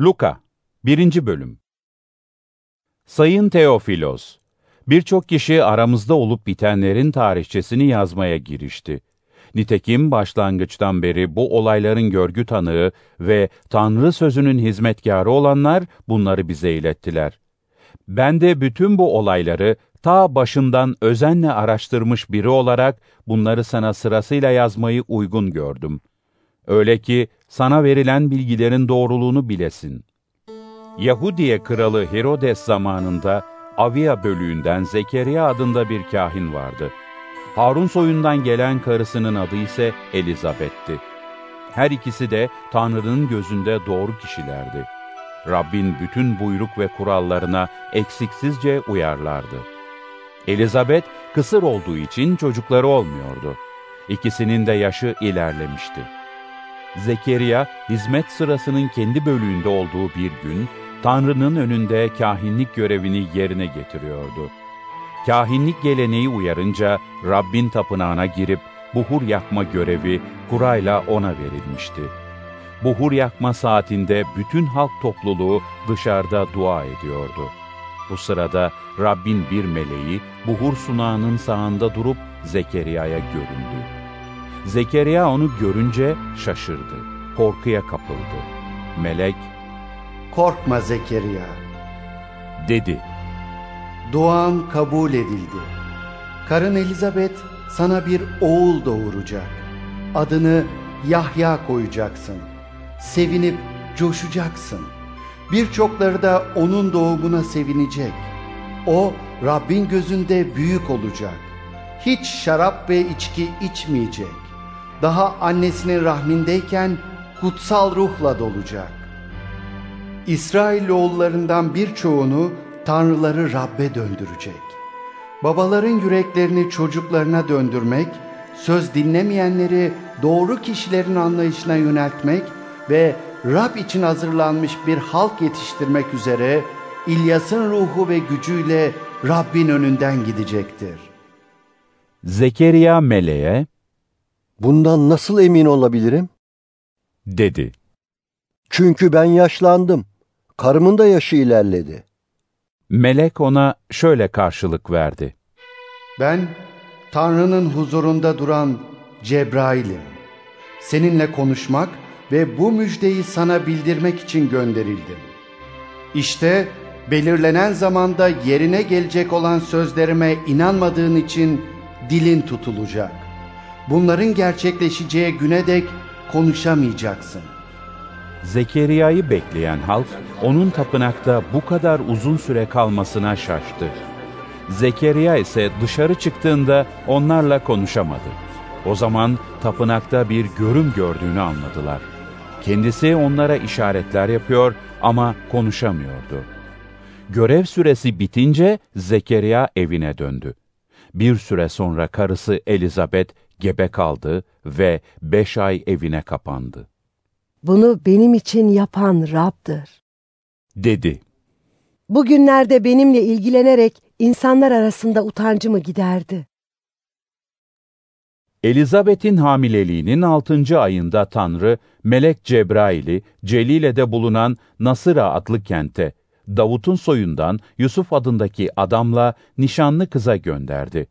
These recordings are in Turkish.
Luka 1. Bölüm Sayın Teofilos, birçok kişi aramızda olup bitenlerin tarihçesini yazmaya girişti. Nitekim başlangıçtan beri bu olayların görgü tanığı ve Tanrı sözünün hizmetkarı olanlar bunları bize ilettiler. Ben de bütün bu olayları ta başından özenle araştırmış biri olarak bunları sana sırasıyla yazmayı uygun gördüm. Öyle ki sana verilen bilgilerin doğruluğunu bilesin. Yahudiye kralı Herodes zamanında Avia bölüğünden Zekeriya adında bir kahin vardı. Harun soyundan gelen karısının adı ise Elizabeth'ti. Her ikisi de Tanrı'nın gözünde doğru kişilerdi. Rabbin bütün buyruk ve kurallarına eksiksizce uyarlardı. Elizabeth kısır olduğu için çocukları olmuyordu. İkisinin de yaşı ilerlemişti. Zekeriya, hizmet sırasının kendi bölüğünde olduğu bir gün, Tanrı'nın önünde kahinlik görevini yerine getiriyordu. Kahinlik geleneği uyarınca Rabbin tapınağına girip buhur yakma görevi kurayla ona verilmişti. Buhur yakma saatinde bütün halk topluluğu dışarıda dua ediyordu. Bu sırada Rabbin bir meleği buhur sunağının sağında durup Zekeriya'ya göründü. Zekeriya onu görünce şaşırdı, korkuya kapıldı. Melek, Korkma Zekeriya, dedi, duan kabul edildi. Karın Elizabeth sana bir oğul doğuracak. Adını Yahya koyacaksın. Sevinip coşacaksın. Birçokları da onun doğumuna sevinecek. O Rabbin gözünde büyük olacak. Hiç şarap ve içki içmeyecek. Daha annesinin rahmindeyken kutsal ruhla dolacak. İsrailoğullarından birçoğunu tanrıları Rabbe döndürecek. Babaların yüreklerini çocuklarına döndürmek, söz dinlemeyenleri doğru kişilerin anlayışına yöneltmek ve Rab için hazırlanmış bir halk yetiştirmek üzere İlyas'ın ruhu ve gücüyle Rabbin önünden gidecektir. Zekeriya meleğe, Bundan nasıl emin olabilirim? dedi. Çünkü ben yaşlandım. Karımın da yaşı ilerledi. Melek ona şöyle karşılık verdi. Ben Tanrı'nın huzurunda duran Cebrail'im. Seninle konuşmak ve bu müjdeyi sana bildirmek için gönderildim. İşte belirlenen zamanda yerine gelecek olan sözlerime inanmadığın için dilin tutulacak. Bunların gerçekleşeceği güne dek konuşamayacaksın. Zekeriya'yı bekleyen halk, onun tapınakta bu kadar uzun süre kalmasına şaştı. Zekeriya ise dışarı çıktığında onlarla konuşamadı. O zaman tapınakta bir görüm gördüğünü anladılar. Kendisi onlara işaretler yapıyor ama konuşamıyordu. Görev süresi bitince Zekeriya evine döndü. Bir süre sonra karısı Elizabeth gebe kaldı ve beş ay evine kapandı. Bunu benim için yapan Rab'dır. Dedi. Bugünlerde benimle ilgilenerek insanlar arasında utancımı giderdi. Elizabeth'in hamileliğinin 6. ayında Tanrı, Melek Cebrail'i Celile'de bulunan Nasıra adlı kente, Davut'un soyundan Yusuf adındaki adamla nişanlı kıza gönderdi.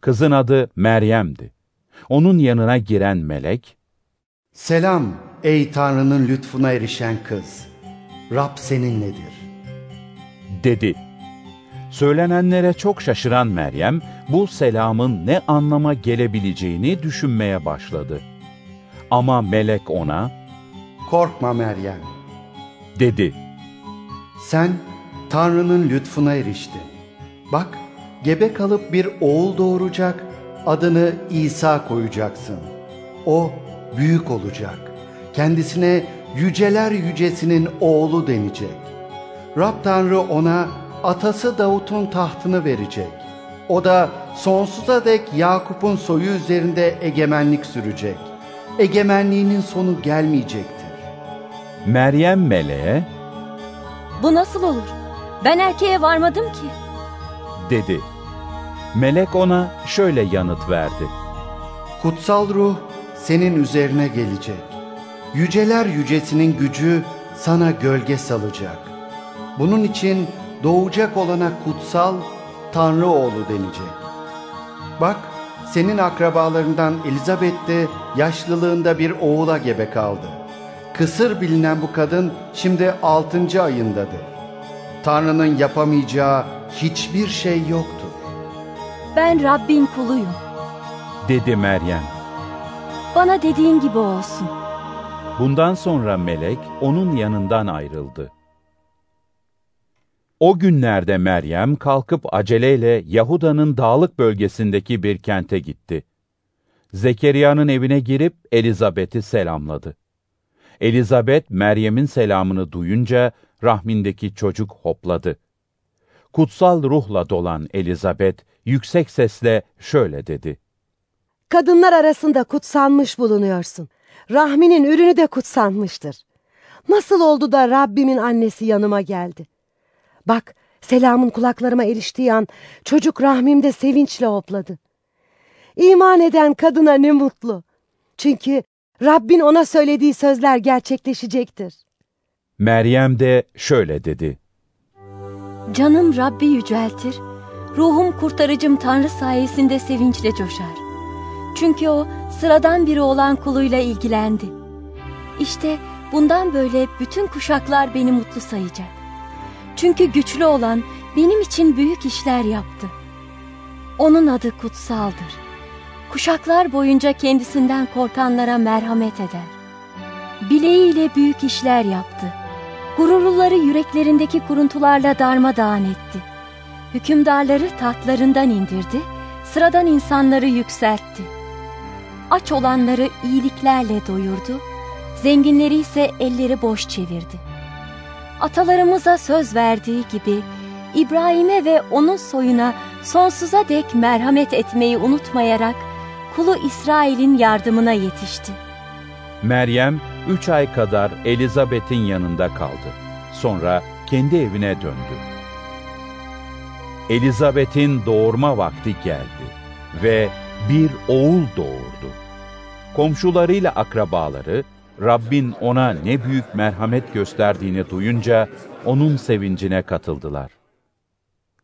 Kızın adı Meryem'di. Onun yanına giren melek, Selam ey Tanrı'nın lütfuna erişen kız. Rab seninledir. dedi. Söylenenlere çok şaşıran Meryem, bu selamın ne anlama gelebileceğini düşünmeye başladı. Ama melek ona, Korkma Meryem. dedi. Sen Tanrı'nın lütfuna eriştin. Bak, gebe kalıp bir oğul doğuracak, adını İsa koyacaksın. O büyük olacak. Kendisine yüceler yücesinin oğlu denecek. Rab Tanrı ona atası Davut'un tahtını verecek. O da sonsuza dek Yakup'un soyu üzerinde egemenlik sürecek. Egemenliğinin sonu gelmeyecektir. Meryem meleğe, Bu nasıl olur? Ben erkeğe varmadım ki. dedi. Melek ona şöyle yanıt verdi. Kutsal ruh senin üzerine gelecek. Yüceler yücesinin gücü sana gölge salacak. Bunun için doğacak olana kutsal Tanrı oğlu denecek. Bak, senin akrabalarından Elizabeth de yaşlılığında bir oğula gebe kaldı. Kısır bilinen bu kadın şimdi altıncı ayındadır. Tanrı'nın yapamayacağı hiçbir şey yoktur. Ben Rabbin kuluyum. dedi Meryem. Bana dediğin gibi olsun. Bundan sonra melek onun yanından ayrıldı. O günlerde Meryem kalkıp aceleyle Yahuda'nın dağlık bölgesindeki bir kente gitti. Zekeriya'nın evine girip Elizabeth'i selamladı. Elizabeth Meryem'in selamını duyunca rahmindeki çocuk hopladı. Kutsal ruhla dolan Elizabeth yüksek sesle şöyle dedi. Kadınlar arasında kutsanmış bulunuyorsun. Rahminin ürünü de kutsanmıştır. Nasıl oldu da Rabbimin annesi yanıma geldi? Bak, selamın kulaklarıma eriştiği an çocuk rahmimde sevinçle hopladı. İman eden kadına ne mutlu. Çünkü Rabbin ona söylediği sözler gerçekleşecektir. Meryem de şöyle dedi. Canım Rabbi yüceltir. Ruhum kurtarıcım Tanrı sayesinde sevinçle coşar. Çünkü o sıradan biri olan kuluyla ilgilendi. İşte bundan böyle bütün kuşaklar beni mutlu sayacak. Çünkü güçlü olan benim için büyük işler yaptı. Onun adı kutsaldır. Kuşaklar boyunca kendisinden korkanlara merhamet eder. Bileğiyle büyük işler yaptı. Gururluları yüreklerindeki kuruntularla darmadağın etti. Hükümdarları tahtlarından indirdi, sıradan insanları yükseltti. Aç olanları iyiliklerle doyurdu, zenginleri ise elleri boş çevirdi. Atalarımıza söz verdiği gibi İbrahim'e ve onun soyuna sonsuza dek merhamet etmeyi unutmayarak kulu İsrail'in yardımına yetişti. Meryem üç ay kadar Elizabeth'in yanında kaldı. Sonra kendi evine döndü. Elizabeth'in doğurma vakti geldi ve bir oğul doğurdu. Komşularıyla akrabaları Rabbin ona ne büyük merhamet gösterdiğini duyunca onun sevincine katıldılar.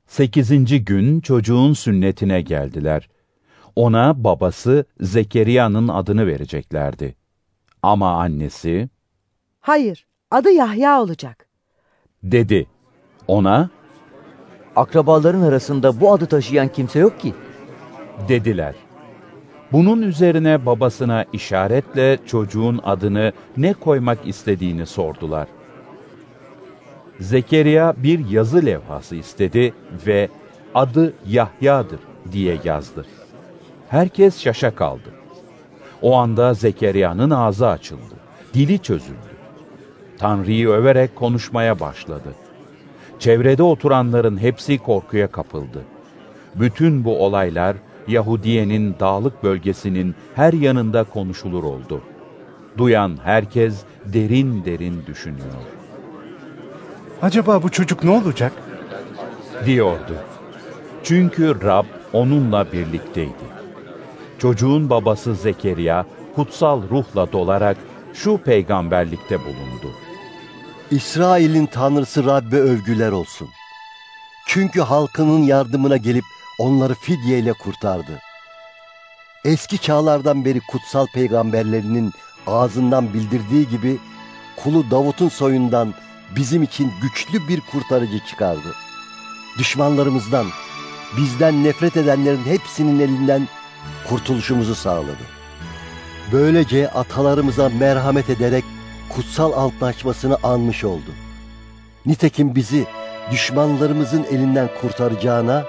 Sekizinci gün çocuğun sünnetine geldiler. Ona babası Zekeriya'nın adını vereceklerdi. Ama annesi Hayır, adı Yahya olacak. dedi. Ona Akrabaların arasında bu adı taşıyan kimse yok ki. dediler. Bunun üzerine babasına işaretle çocuğun adını ne koymak istediğini sordular. Zekeriya bir yazı levhası istedi ve adı Yahya'dır diye yazdı. Herkes şaşa kaldı. O anda Zekeriya'nın ağzı açıldı. Dili çözüldü. Tanrı'yı överek konuşmaya başladı. Çevrede oturanların hepsi korkuya kapıldı. Bütün bu olaylar Yahudiye'nin dağlık bölgesinin her yanında konuşulur oldu. Duyan herkes derin derin düşünüyor. Acaba bu çocuk ne olacak? diyordu. Çünkü Rab onunla birlikteydi. Çocuğun babası Zekeriya kutsal ruhla dolarak şu peygamberlikte bulundu. İsrail'in tanrısı Rabbe övgüler olsun. Çünkü halkının yardımına gelip onları fidyeyle kurtardı. Eski çağlardan beri kutsal peygamberlerinin ağzından bildirdiği gibi kulu Davut'un soyundan bizim için güçlü bir kurtarıcı çıkardı. Düşmanlarımızdan, bizden nefret edenlerin hepsinin elinden kurtuluşumuzu sağladı. Böylece atalarımıza merhamet ederek kutsal antlaşmasını anmış oldu. Nitekim bizi düşmanlarımızın elinden kurtaracağına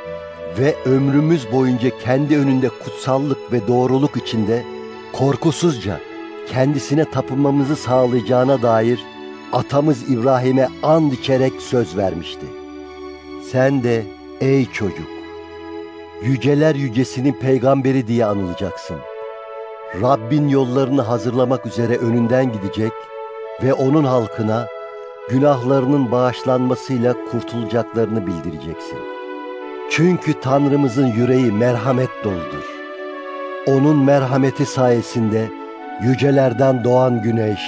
ve ömrümüz boyunca kendi önünde kutsallık ve doğruluk içinde korkusuzca kendisine tapınmamızı sağlayacağına dair atamız İbrahim'e and içerek söz vermişti. Sen de ey çocuk, yüceler yücesinin peygamberi diye anılacaksın. Rabbin yollarını hazırlamak üzere önünden gidecek ve onun halkına günahlarının bağışlanmasıyla kurtulacaklarını bildireceksin. Çünkü Tanrımızın yüreği merhamet doludur. Onun merhameti sayesinde yücelerden doğan güneş,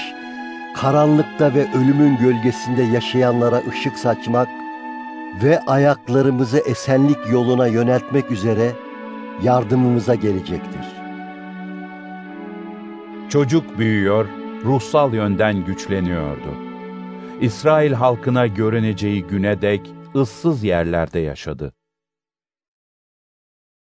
karanlıkta ve ölümün gölgesinde yaşayanlara ışık saçmak ve ayaklarımızı esenlik yoluna yöneltmek üzere yardımımıza gelecektir. Çocuk büyüyor, ruhsal yönden güçleniyordu. İsrail halkına görüneceği güne dek ıssız yerlerde yaşadı.